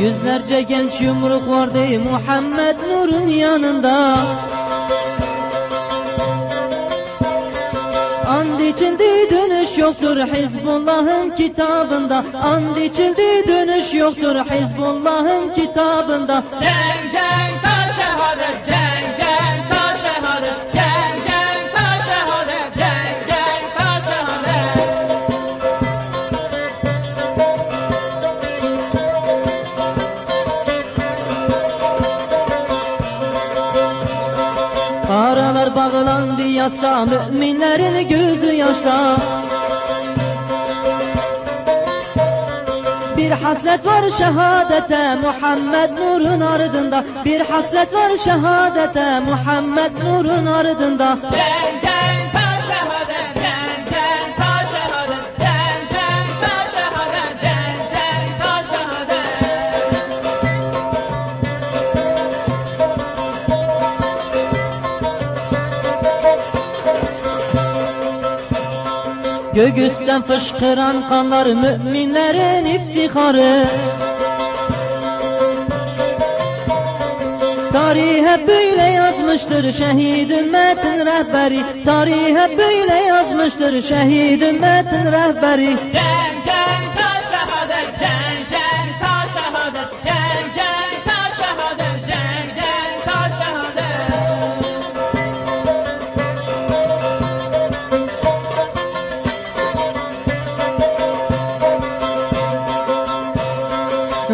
Yüzlerce genç yumruk vardı Muhammed Nur'un yanında? And içildi dönüş yoktur Hizbullah'ın kitabında. And içildi dönüş yoktur Hizbullah'ın kitabında. Ceng ceng bağlandı yasla Müminlerin gözü yaşta Bir hasret var şehadete Muhammed nurun ardında. Bir hasret var şehadete Muhammed nurun ardında. Ceng ceng Göğüsten fışkıran kanlar müminlerin iftiharı Tarih hep böyle yazmıştır şehit ümmetin rehberi. Tarih hep böyle yazmıştır şehit ümmetin rehberi. Ceng ceng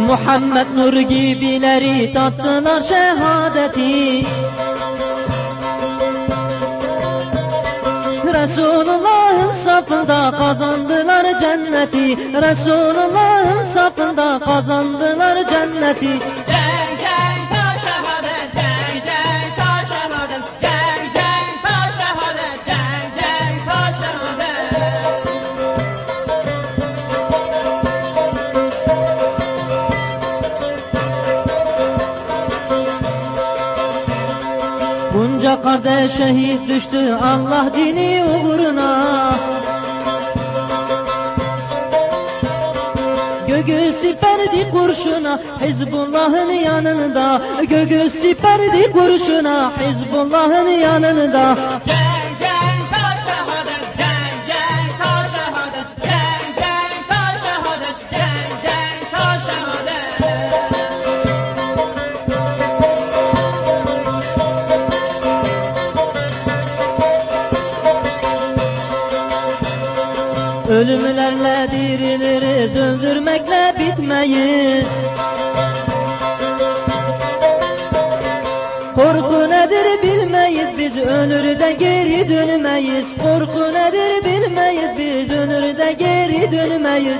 Muhammed Nur gibileri tattılar şehadeti. Resulullah'ın safında kazandılar cenneti. Resulullah'ın safında kazandılar cenneti. Ceng Bunca kardeş şehit düştü Allah dini uğruna. Göğü siperdi kurşuna Hizbullah'ın yanında. Göğü siperdi kurşuna Hizbullah'ın yanında. Ceng Ölümlerle diriliriz Öldürmekle bitmeyiz. Korku nedir bilmeyiz biz ölür geri dönmeyiz. Korku nedir bilmeyiz biz ölür geri dönmeyiz